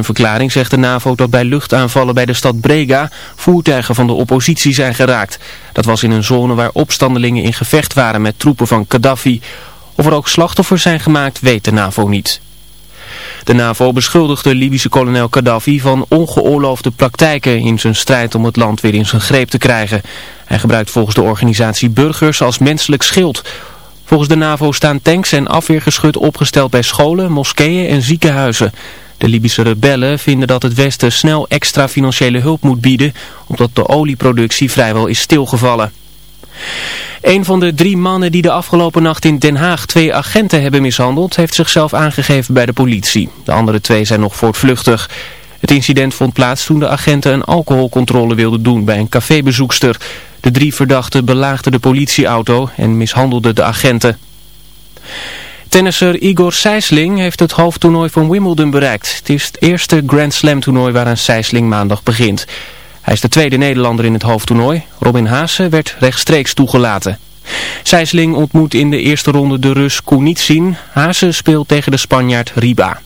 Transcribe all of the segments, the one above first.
een verklaring zegt de NAVO dat bij luchtaanvallen bij de stad Brega voertuigen van de oppositie zijn geraakt. Dat was in een zone waar opstandelingen in gevecht waren met troepen van Gaddafi. Of er ook slachtoffers zijn gemaakt weet de NAVO niet. De NAVO beschuldigt de Libische kolonel Gaddafi van ongeoorloofde praktijken in zijn strijd om het land weer in zijn greep te krijgen. Hij gebruikt volgens de organisatie burgers als menselijk schild. Volgens de NAVO staan tanks en afweergeschut opgesteld bij scholen, moskeeën en ziekenhuizen. De Libische rebellen vinden dat het Westen snel extra financiële hulp moet bieden, omdat de olieproductie vrijwel is stilgevallen. Een van de drie mannen die de afgelopen nacht in Den Haag twee agenten hebben mishandeld, heeft zichzelf aangegeven bij de politie. De andere twee zijn nog voortvluchtig. Het incident vond plaats toen de agenten een alcoholcontrole wilden doen bij een cafébezoekster. De drie verdachten belaagden de politieauto en mishandelden de agenten. Tennisser Igor Sijsling heeft het hoofdtoernooi van Wimbledon bereikt. Het is het eerste Grand Slam toernooi waaraan Sijsling maandag begint. Hij is de tweede Nederlander in het hoofdtoernooi. Robin Haase werd rechtstreeks toegelaten. Sijsling ontmoet in de eerste ronde de Rus Kunitsin. Haase speelt tegen de Spanjaard Riba.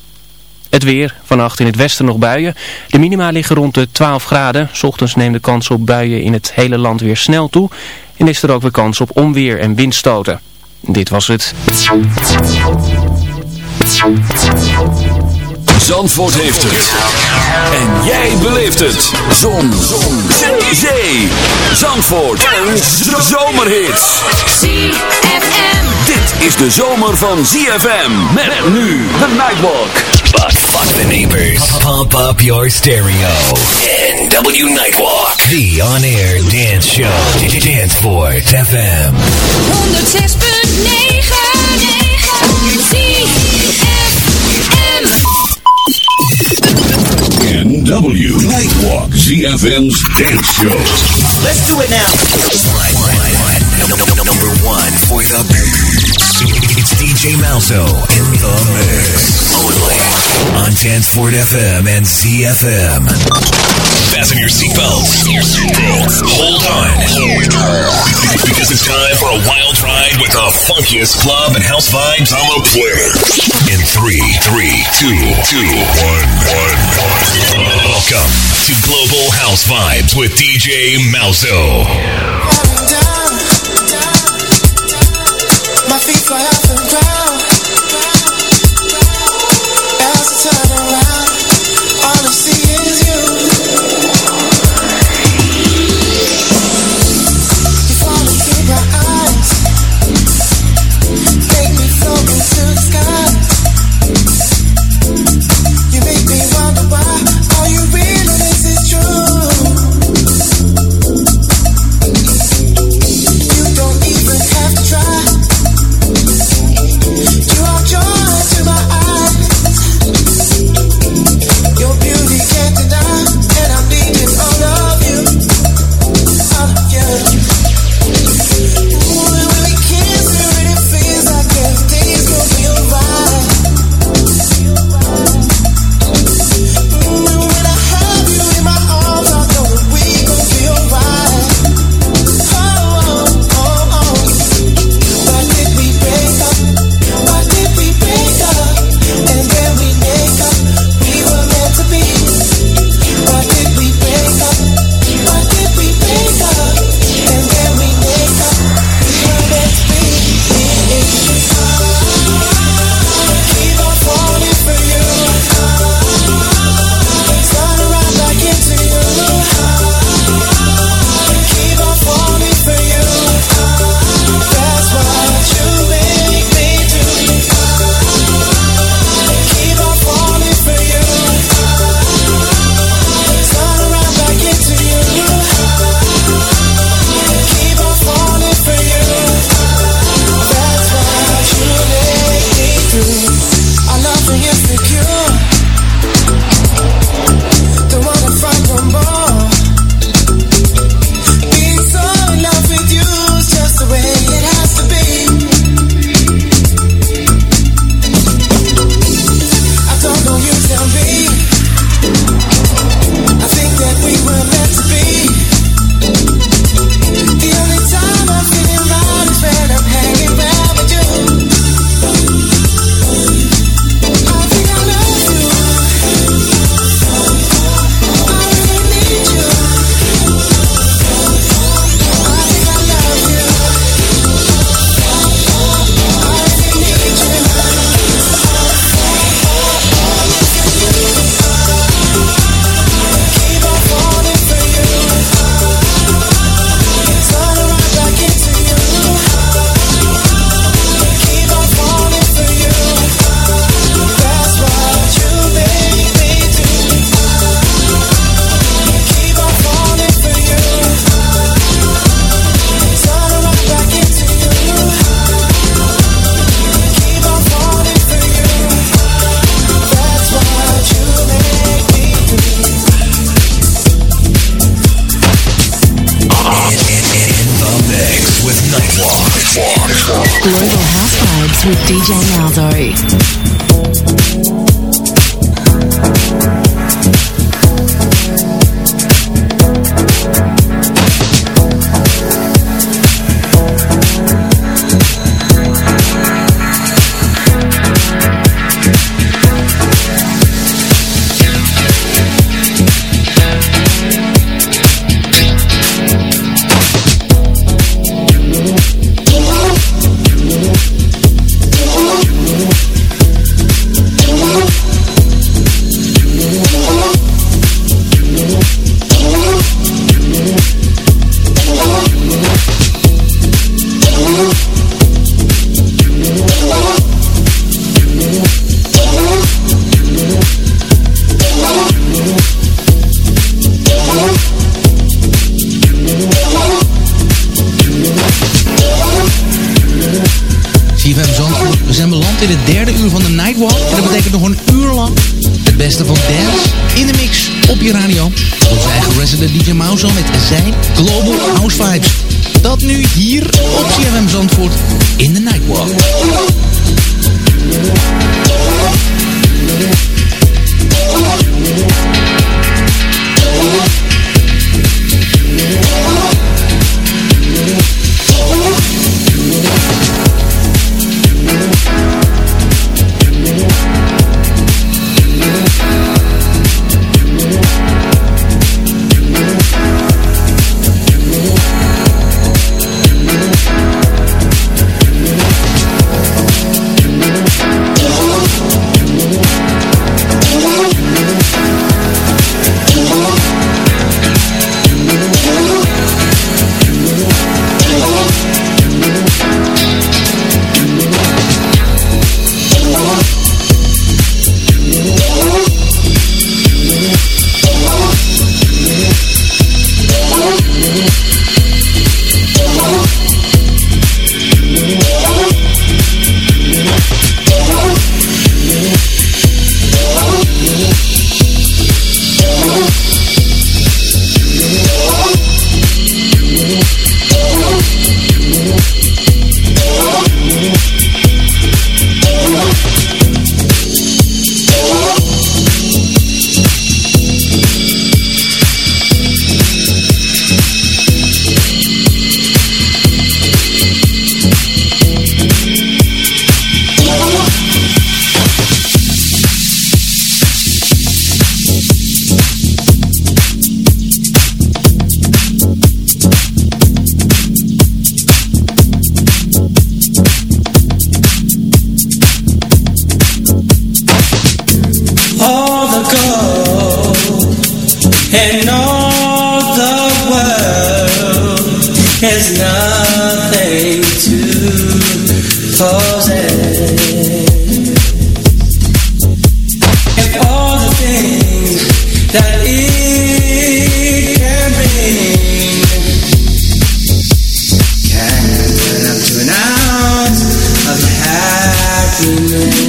Het weer, vannacht in het westen nog buien. De minima liggen rond de 12 graden. S ochtends neemt de kans op buien in het hele land weer snel toe. En is er ook weer kans op onweer en windstoten. Dit was het. Zandvoort heeft het. En jij beleeft het. Zon. Zon. Zee. Zee. Zandvoort. Een zomerhit. ZFM. Dit is de zomer van ZFM. Met nu de Nightwalk. But fuck the neighbors. Pump up your stereo. NW Nightwalk. The on-air dance show. Danceport FM. 106.9 ZFM's dance show. Let's do it now. Number one for the It's DJ Malzo in the mix. Only on Danceport FM and ZFM. Fasten your seatbelts. Hold on. Because it's time for a wild ride with the funkiest club and house vibes on the planet. In three, three, two, two, one, one, one. Welcome to Global House Vibes with DJ Malzo. With DJ Malzo. feeling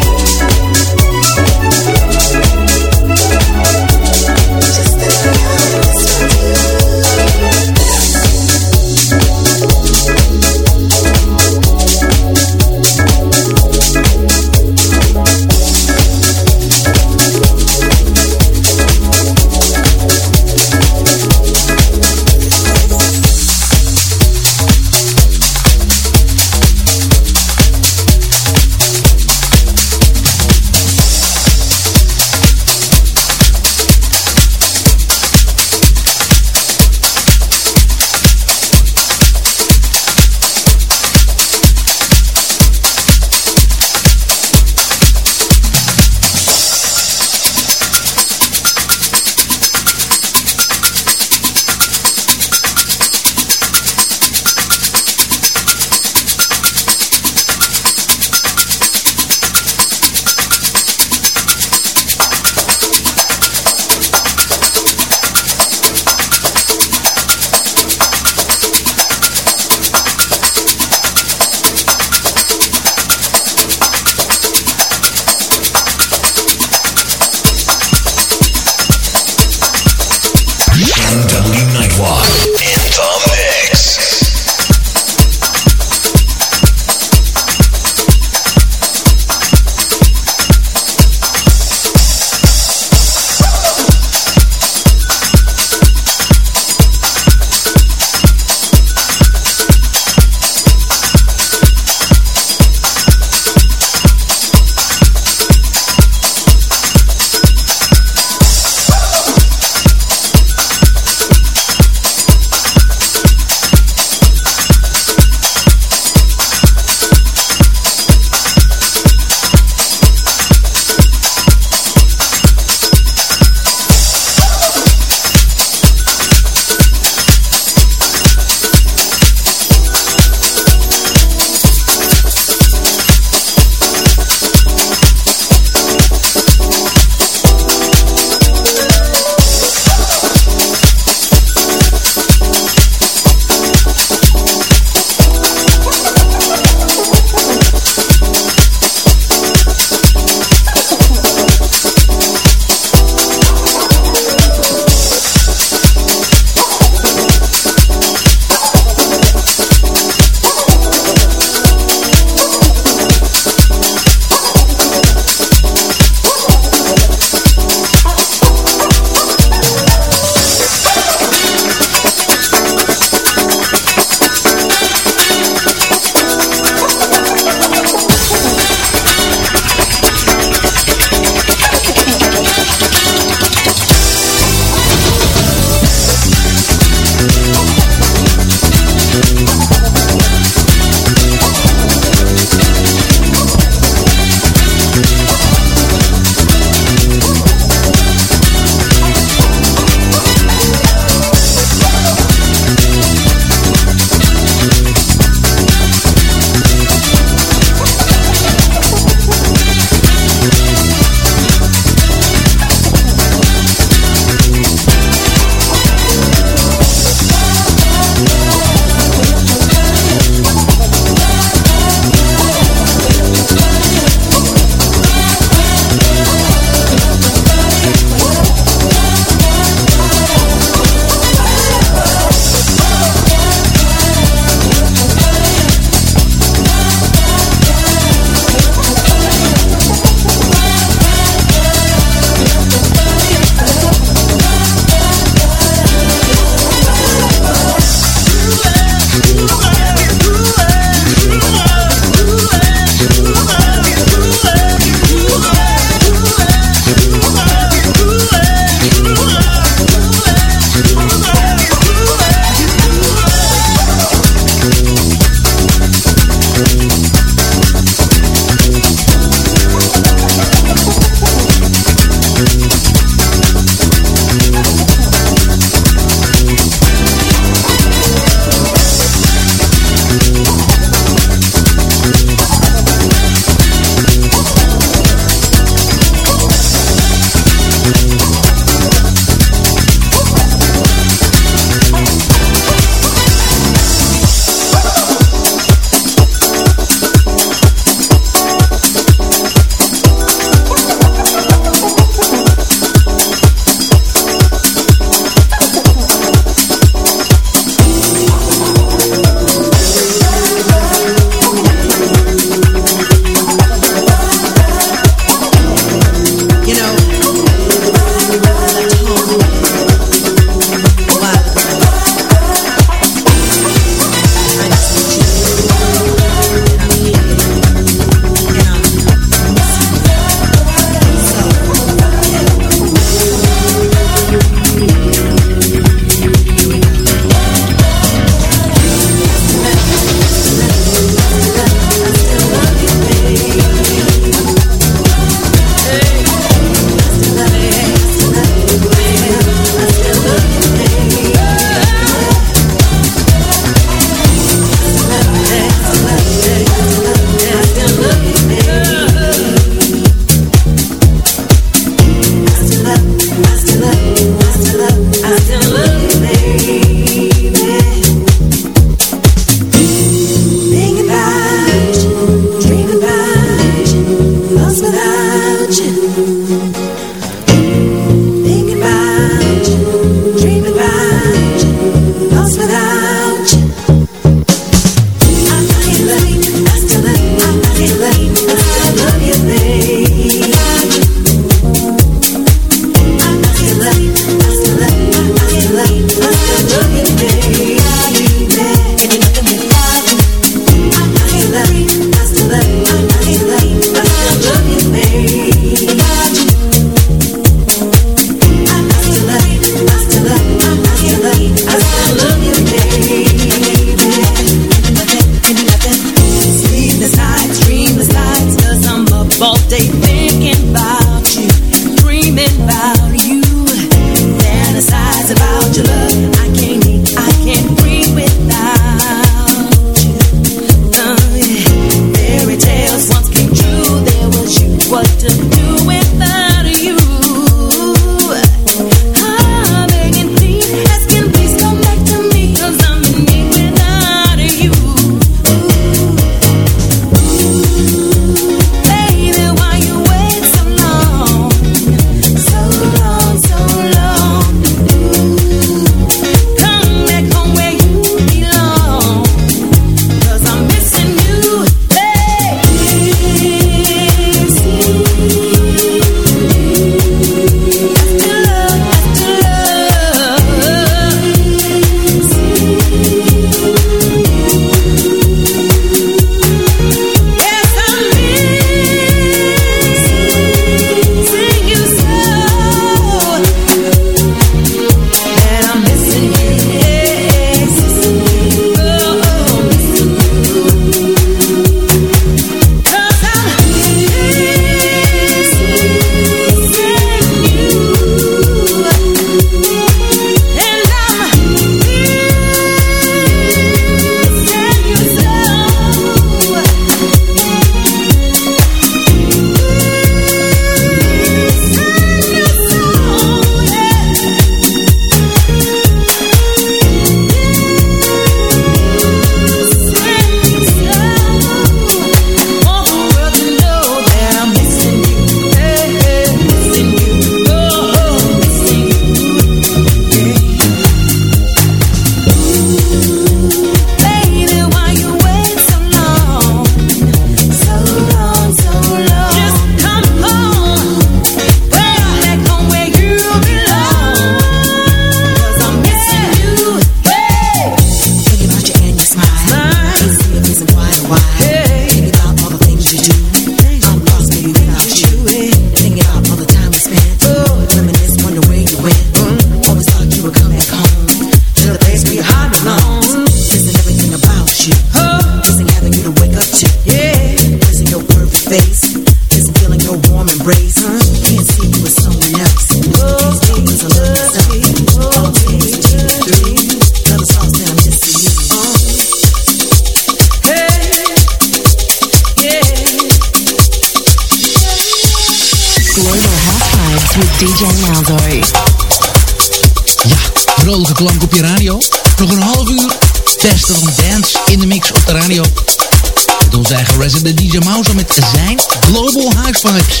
zijn Global High Vibes.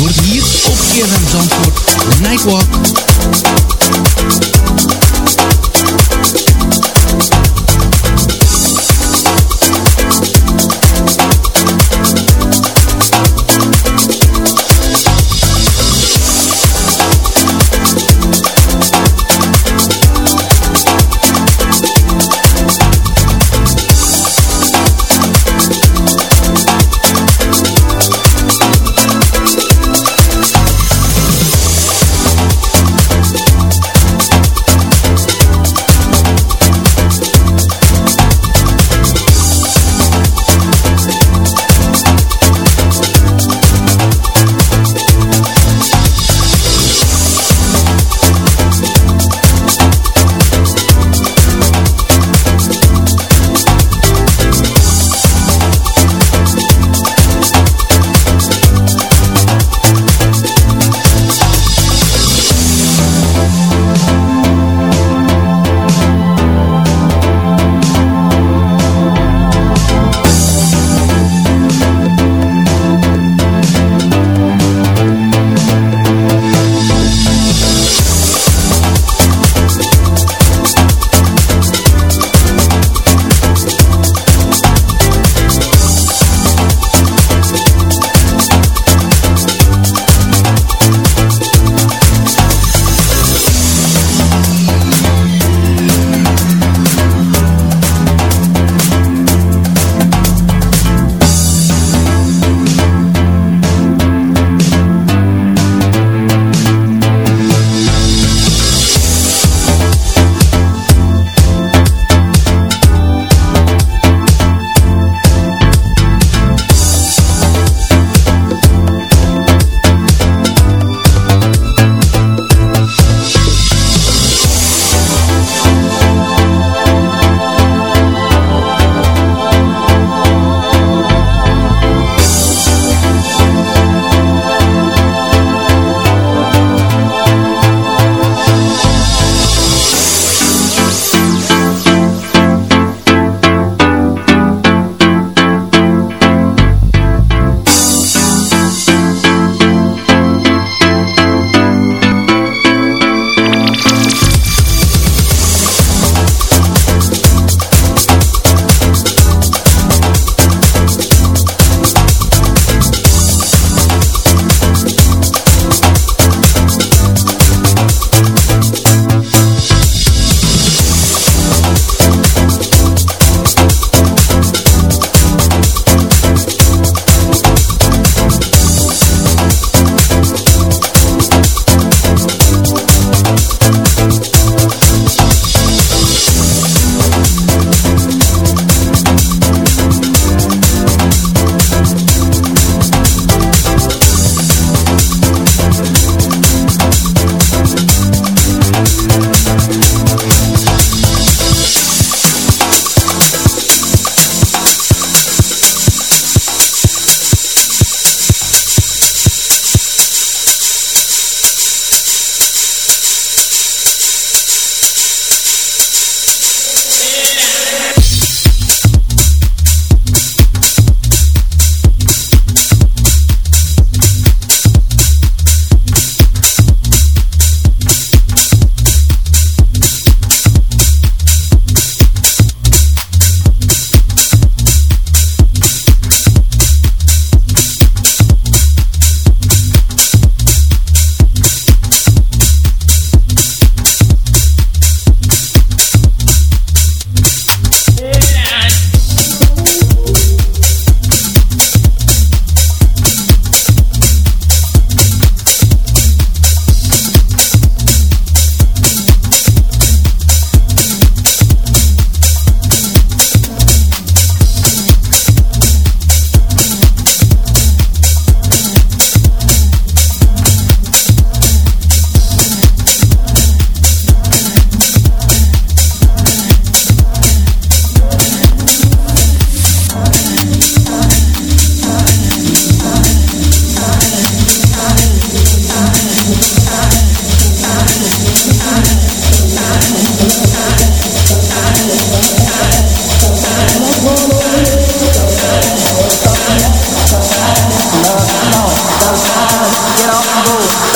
Wordt hier op Kirchheim Zandvoort. Nightwalk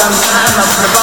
sometime I provoke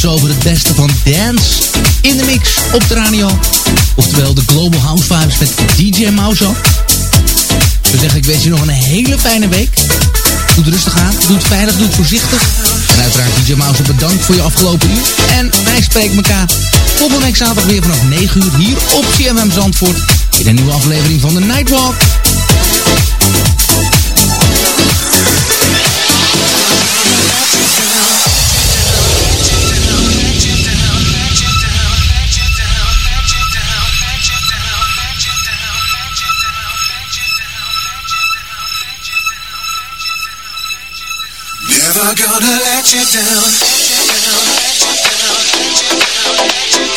tot zover het beste van dance in de mix op de radio. Oftewel de Global House Vibes met DJ Mauso. Ik wil zeggen, ik wens je nog een hele fijne week. Doe rustig aan, doe het veilig, doe voorzichtig. En uiteraard DJ Mauso bedankt voor je afgelopen uur. En wij spreken elkaar volgende week zaterdag weer vanaf 9 uur hier op CMM Zandvoort. In een nieuwe aflevering van de Nightwalk. gonna let you down. Let you down, let you down, let you down, let you down.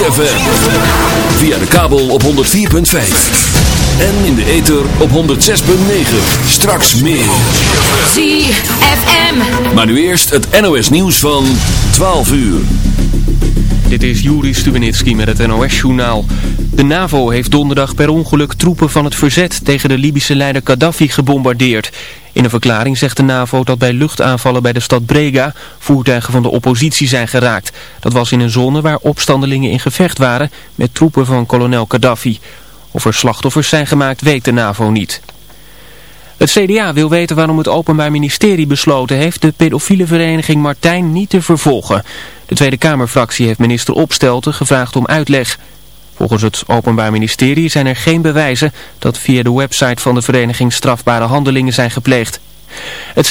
ZFM. Via de kabel op 104.5. En in de ether op 106.9. Straks meer. ZFM. Maar nu eerst het NOS nieuws van 12 uur. Dit is Juri Stubenitski met het NOS-journaal. De NAVO heeft donderdag per ongeluk troepen van het verzet tegen de Libische leider Gaddafi gebombardeerd. In een verklaring zegt de NAVO dat bij luchtaanvallen bij de stad Brega voertuigen van de oppositie zijn geraakt. Dat was in een zone waar opstandelingen in gevecht waren met troepen van kolonel Gaddafi. Of er slachtoffers zijn gemaakt weet de NAVO niet. Het CDA wil weten waarom het Openbaar Ministerie besloten heeft de pedofiele vereniging Martijn niet te vervolgen. De Tweede Kamerfractie heeft minister Opstelten gevraagd om uitleg. Volgens het Openbaar Ministerie zijn er geen bewijzen dat via de website van de vereniging strafbare handelingen zijn gepleegd. Het